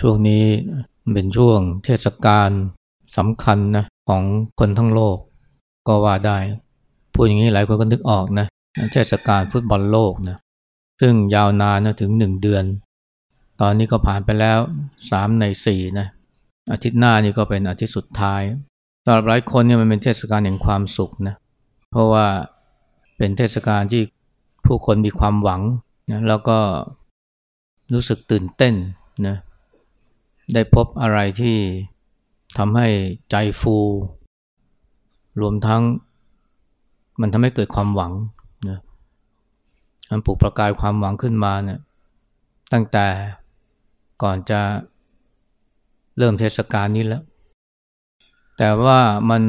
ช่วงนี้เป็นช่วงเทศกาลสำคัญนะของคนทั้งโลกก็ว่าได้พูดอย่างนี้หลายคนก็นึกออกนะเทศกาลฟุตบอลโลกนะซึ่งยาวนานนะถึงหนึ่งเดือน ตอนนี้ก็ผ่านไปแล้วสามในสี่นะอาทิตย์หน้านี่ก็เป็นอาทิตย์สุดท้ายสำหรับหลายคนเนี่ยมันเป็นเทศกาลแห่งความสุขนะเพราะว่าเป็นเทศกาลที่ผู้คนมีความหวังนะแล้วก็รู้สึกตื่นเต้นนะ ได้พบอะไรที่ทำให้ใจฟู รวมทั้งมันทำให้เกิดความหวังนะมันปลุกประกายความหวังขึ้นมาเนะี่ยตั้งแต่ก่อนจะเริ่มเทศกาลนี้แล้ว แต่ว่ามัน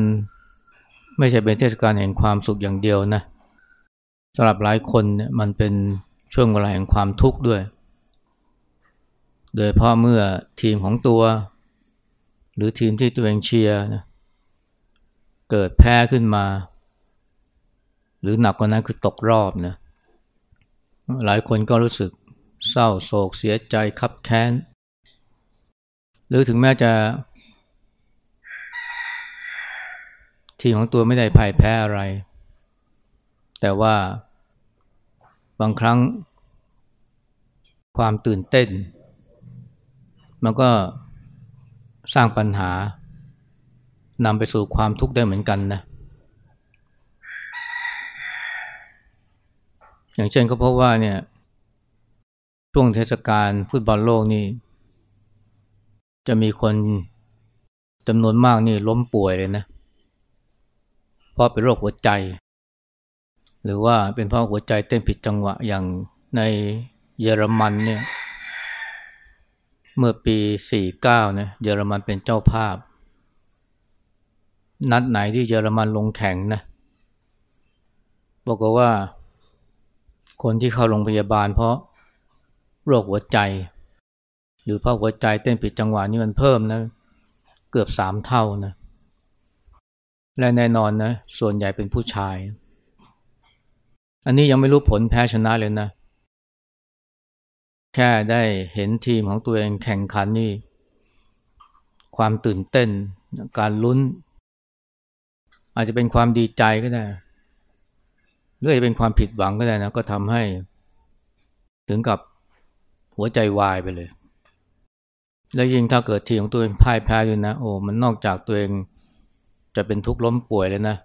ไม่ใช่เป็นเทศกาลแห่งความสุขอย่างเดียวนะสำหรับหลายคนเนี่ยมันเป็นช่วงเวลาแห่งความทุกข์ด้วย โดยเพราะเมื่อทีมของตัว หรือทีมที่ตัวเองเชียร์นะเกิดแพ้ขึ้นมา หรือหนักกว่านั้นคือตกรอบนะหลายคนก็รู้สึกเศร้าโศกเสียใจคับแค้น หรือถึงแม้จะ ทีมของตัวไม่ได้พ่ายแพ้อะไร แต่ว่าบางครั้งความตื่นเต้น มันก็สร้างปัญหานำไปสู่ความทุกข์ได้เหมือนกันนะอย่างเช่นก็เพราะว่าเนี่ยช่วงเทศกาลฟุตบอลโลกนี่ จะมีคนจำนวนมากนี่ล้มป่วยเลยนะเพราะเป็นโรคหัวใจ หรือว่าเป็นเพราะหัวใจเต้นผิดจังหวะอย่างในเยอรมันเนี่ย เมื่อปี 49นะเยอรมันเป็นเจ้าภาพ นัดไหนที่เยอรมันลงแข่งนะบอกว่า คนที่เข้าโรงพยาบาลเพราะโรคหัวใจ หรือเพราะหัวใจเต้นผิดจังหวะนี่มันเพิ่มนะ เกือบสามเท่านะและแน่นอนนะ ส่วนใหญ่เป็นผู้ชาย อันนี้ยังไม่รู้ผลแพ้ชนะเลยนะ แค่ได้เห็นทีมของตัวเองแข่งขันนี่ ความตื่นเต้น การลุ้น อาจจะเป็นความดีใจก็ได้หรือจะเป็นความผิดหวังก็ได้นะ ก็ทำให้ ถึงกับหัวใจวายไปเลย แล้วยิ่งถ้าเกิดทีมของตัวเองพ่ายแพ้ด้วยนะ โอ้มันนอกจากตัวเองจะเป็นทุกข์ล้มป่วยเลยนะ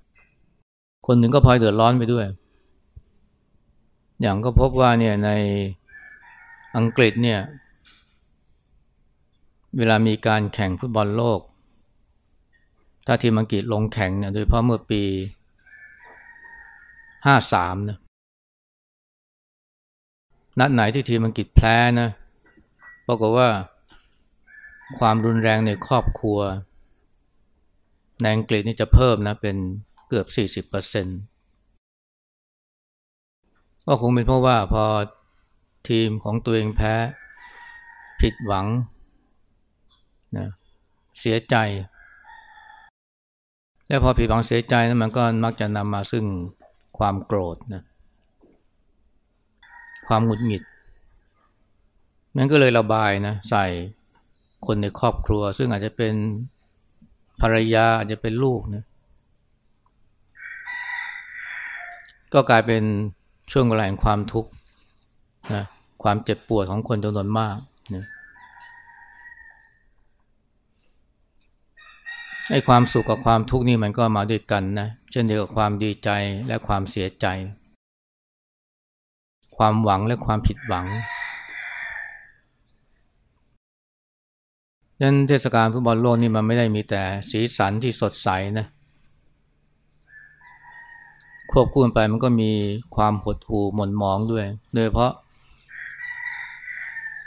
คนหนึ่งก็พลอยเดือดร้อนไปด้วย อย่างก็พบว่าเนี่ยใน อังกฤษเนี่ย เวลามีการแข่งฟุตบอลโลก ถ้าทีมอังกฤษลงแข่งเนี่ย โดยเฉพาะเมื่อปีห้าสามนะนัดไหนที่ทีมอังกฤษแพ้นะปรากฏว่าความรุนแรงในครอบครัว ในอังกฤษนี่จะเพิ่มนะเป็นเกือบ 40%ก็คงเป็นเพราะว่าพอ ทีมของตัวเองแพ้ ผิดหวังนะเสียใจ และพอผิดหวังเสียใจนั้นมันก็มักจะนำมาซึ่งความโกรธนะความหงุดหงิดมันก็เลยระบายนะใส่คนในครอบครัว ซึ่งอาจจะเป็นภรรยาอาจจะเป็นลูกนะก็กลายเป็นช่วงเวลาแห่งความทุกข์ นะความเจ็บปวดของคนจำนวนมากนะไอ้ความสุขกับความทุกข์นี่มันก็มาด้วยกันนะ เช่นเดียวกับความดีใจและความเสียใจ ความหวังและความผิดหวังยันเทศกาลฟุตบอลโลกนี่มันไม่ได้มีแต่สีสันที่สดใสนะ ควบคู่ไปมันก็มีความหดหู่หม่นหมองด้วย โดยเพราะ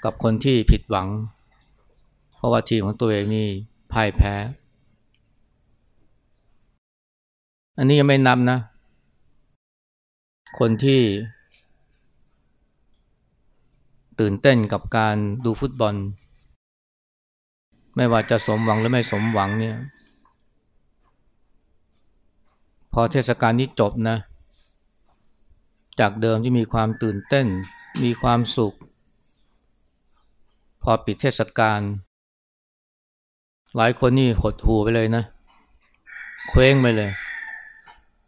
กับคนที่ผิดหวัง เพราะว่าทีมของตัวเองนี่พ่ายแพ้ อันนี้ยังไม่นับนะ คนที่ ตื่นเต้นกับการดูฟุตบอล ไม่ว่าจะสมหวังหรือไม่สมหวังเนี่ย พอเทศกาลนี้จบนะ จากเดิมที่มีความตื่นเต้น มีความสุข อปิดเทศกาลหลายคนนี่หดหูไปเลยนะ เคว้งไปเลย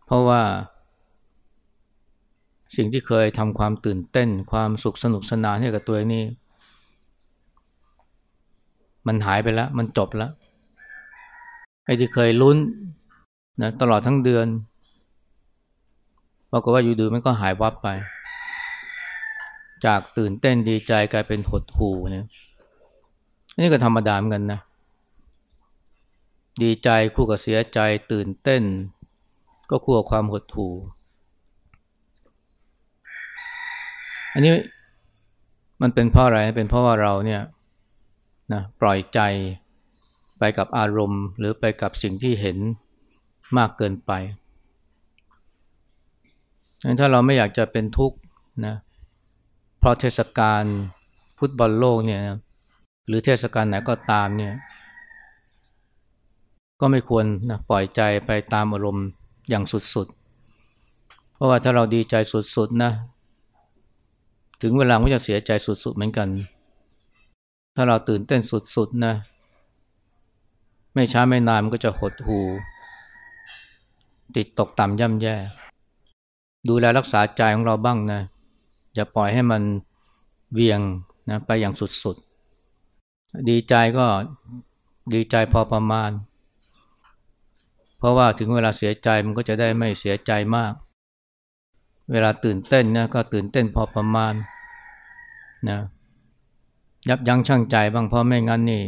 เพราะว่า สิ่งที่เคยทำความตื่นเต้น ความสุขสนุกสนานให้กับตัวนี่ มันหายไปแล้ว มันจบแล้วไอ้ที่เคยลุ้นนะตลอดทั้งเดือนปรากฏว่าอยู่ดูมันก็หายวับไป จากตื่นเต้นดีใจกลายเป็นหดหูเนี่ย นี่ก็ธรรมดาเหมือนกันนะ ดีใจคู่กับเสียใจตื่นเต้น ก็คู่กับความหดหู่อันนี้มันเป็นเพราะอะไรเป็นเพราะว่าเราเนี่ยนะปล่อยใจไปกับอารมณ์ หรือไปกับสิ่งที่เห็นมากเกินไปงั้นถ้าเราไม่อยากจะเป็นทุกข์นะเพราะเทศกาลฟุตบอลโลกเนี่ยนะ หรือเทศกาลไหนก็ตามเนี่ย ก็ไม่ควรนะปล่อยใจไปตามอารมณ์อย่างสุดๆ เพราะว่าถ้าเราดีใจสุดๆนะ ถึงเวลาก็จะเสียใจสุดๆเหมือนกัน ถ้าเราตื่นเต้นสุดๆนะ ไม่ช้าไม่นานมันก็จะหดหูติดตกต่ำย่ำแย่ ดูแลรักษาใจของเราบ้างนะ อย่าปล่อยให้มันเวียงนะไปอย่างสุดๆ ดีใจก็ดีใจพอประมาณ เพราะว่าถึงเวลาเสียใจมันก็จะได้ไม่เสียใจมาก เวลาตื่นเต้นนะก็ตื่นเต้นพอประมาณนะยับยั้งชั่งใจบ้างเพราะไม่งั้นนี่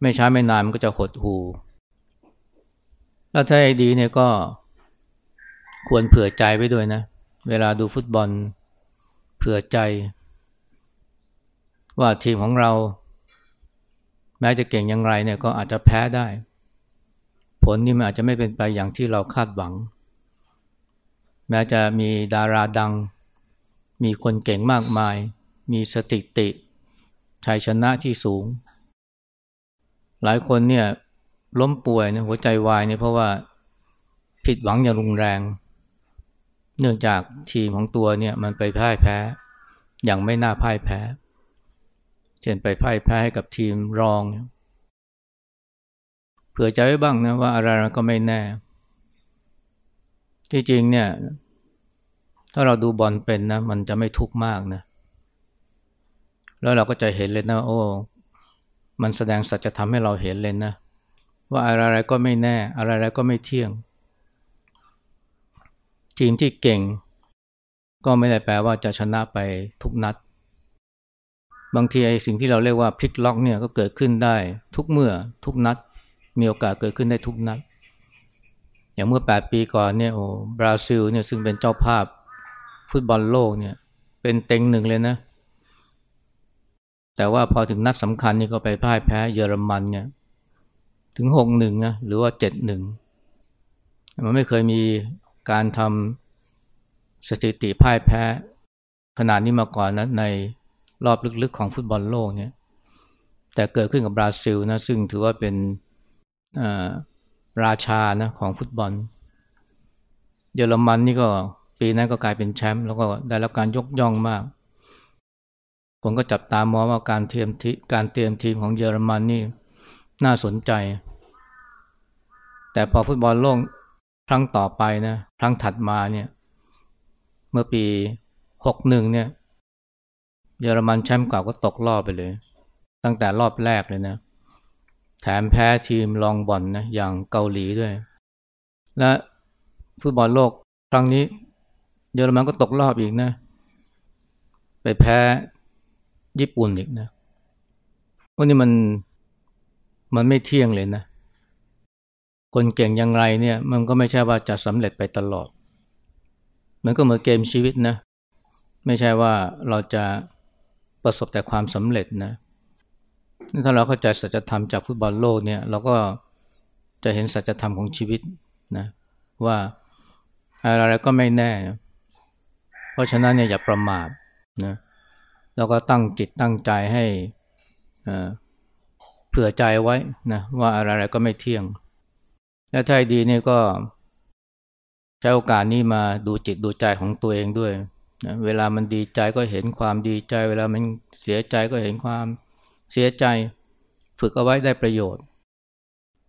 ไม่ช้าไม่นานมันก็จะหดหูแล้วถ้าไอ้ดีเนี่ยก็ควรเผื่อใจไว้ด้วยนะ เวลาดูฟุตบอล เผื่อใจ ว่าทีมของเรา แม้จะเก่งอย่างไรเนี่ยก็อาจจะแพ้ได้ ผลนี่มันอาจจะไม่เป็นไปอย่างที่เราคาดหวัง แม้จะมีดาราดัง มีคนเก่งมากมาย มีสติติชัยชนะที่สูง หลายคนเนี่ยล้มป่วยเนี่ยหัวใจวายเนี่ยเพราะว่าผิดหวังอย่างรุนแรง เนื่องจากทีมของตัวเนี่ยมันไปพ่ายแพ้ อย่างไม่น่าพ่ายแพ้ เช่นไปพ่ายแพ้ให้กับทีมรอง เผื่อใจไว้บ้างนะว่าอะไรก็ไม่แน่ ที่จริงเนี่ย ถ้าเราดูบอลเป็นนะ มันจะไม่ทุกข์มากนะ แล้วเราก็จะเห็นเลยนะโอ้มันแสดงสัจธรรมให้เราเห็นเลยนะ ว่าอะไรๆก็ไม่แน่ อะไรๆก็ไม่เที่ยง ทีมที่เก่ง ก็ไม่ได้แปลว่าจะชนะไปทุกนัด บางทีไอ้สิ่งที่เราเรียกว่าพลิกล็อกเนี่ยก็เกิดขึ้นได้ทุกเมื่อทุกนัด มีโอกาสเกิดขึ้นได้ทุกนัด อย่างเมื่อ 8 ปีก่อนเนี่ยโอ้บราซิลเนี่ยซึ่งเป็นเจ้าภาพฟุตบอลโลกเนี่ยเป็นเต็งหนึ่งเลยนะ แต่ว่าพอถึงนัดสำคัญนี่ก็ไปพ่ายแพ้เยอรมันเนี่ยถึงหกหนึ่งนะหรือว่าเจ็ดหนึ่งมันไม่เคยมีการทำสถิติพ่ายแพ้ขนาดนี้มาก่อนนะใน รอบลึกๆของฟุตบอลโลกเนี่ยแต่เกิดขึ้นกับบราซิลนะซึ่งถือว่าเป็นราชานะของฟุตบอล เยอรมันนี่ก็ปีนั้นก็กลายเป็นแชมป์แล้วก็ได้รับการยกย่องมาก ผมก็จับตามองว่าการเตรียมทีการเตรียมทีมของเยอรมันนี่น่าสนใจ แต่พอฟุตบอลโลกครั้งต่อไปนะครั้งถัดมาเนี่ยเมื่อปี 61เนี่ย เยอรมันแชมป์เก่าก็ตกรอบไปเลย ตั้งแต่รอบแรกเลยนะ แถมแพ้ทีมรองบอลนนะอย่างเกาหลีด้วย และฟุตบอลโลกครั้งนี้ เยอรมันก็ตกรอบอีกนะ ไปแพ้ญี่ปุ่นอีกนะวันนี้มันมันไม่เที่ยงเลยนะ คนเก่งอย่างไรเนี่ย มันก็ไม่ใช่ว่าจะสำเร็จไปตลอด มันก็เหมือนเกมชีวิตนะ ไม่ใช่ว่าเราจะ ประสบแต่ความสำเร็จนะถ้าเราเข้าใจสัจธรรมจากฟุตบอลโลกเนี่ยเราก็จะเห็นสัจธรรมของชีวิตนะว่าอะไรก็ไม่แน่ เพราะฉะนั้นเนี่ยอย่าประมาทนะเราก็ตั้งจิตตั้งใจให้เผื่อใจไว้นะว่าอะไรก็ไม่เที่ยง และถ้าดีเนี่ยก็ใช้โอกาสนี้มาดูจิตดูใจของตัวเองด้วย นะเวลามันดีใจก็เห็นความดีใจ เวลามันเสียใจก็เห็นความเสียใจ ฝึกเอาไว้ได้ประโยชน์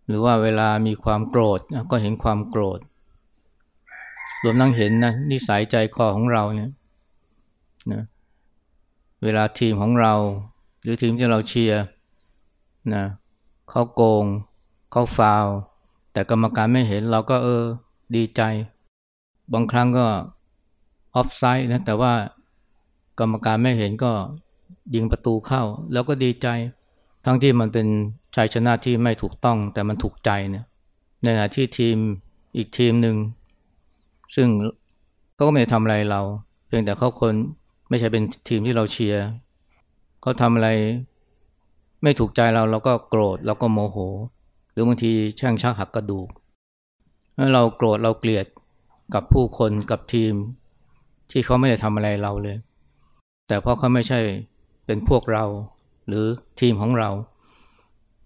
หรือว่าเวลามีความโกรธก็เห็นความโกรธ รวมทั้งเห็นนะนิสัยใจคอของเราเนี่ยนะเวลาทีมของเรา หรือทีมที่เราเชียร์นะเขาโกงเขาฟาว แต่กรรมการไม่เห็นเราก็เออดีใจ บางครั้งก็ ออฟไซด์นะแต่ว่ากรรมการไม่เห็นก็ยิงประตูเข้า แล้วก็ดีใจ ทั้งที่มันเป็นชัยชนะที่ไม่ถูกต้อง แต่มันถูกใจเนี่ยในขณะที่ทีมอีกทีมหนึ่งซึ่งเขาก็ไม่ได้ทำอะไรเรา เพียงแต่เขาคนไม่ใช่เป็นทีมที่เราเชียร์เขาทำอะไรไม่ถูกใจเราเราก็โกรธเราก็โมโห หรือบางทีแช่งชักหักกระดูกเมื่อเราโกรธเราเกลียดกับผู้คนกับทีม ที่เขาไม่ได้ทำอะไรเราเลย แต่เพราะเขาไม่ใช่เป็นพวกเราหรือทีมของเรา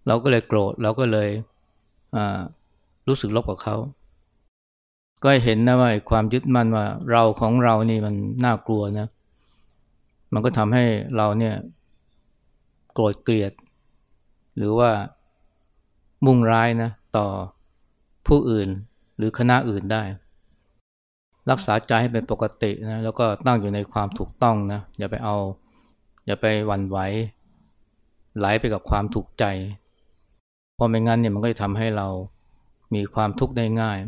เราก็เลยโกรธเราก็เลยรู้สึกลบกับเขา ก็เห็นนะว่าความยึดมั่นว่าเราของเรานี่มันน่ากลัวนะ มันก็ทำให้เราเนี่ยโกรธเกลียด หรือว่ามุ่งร้ายนะต่อผู้อื่นหรือคณะอื่นได้ รักษาใจให้เป็นปกตินะแล้วก็ตั้งอยู่ในความถูกต้องนะอย่าไปเอา อย่าไปหวั่นไหวไหลไปกับความถูกใจ เพราะไม่งั้นเนี่ยมันก็จะทำให้เรามีความทุกข์ได้ง่าย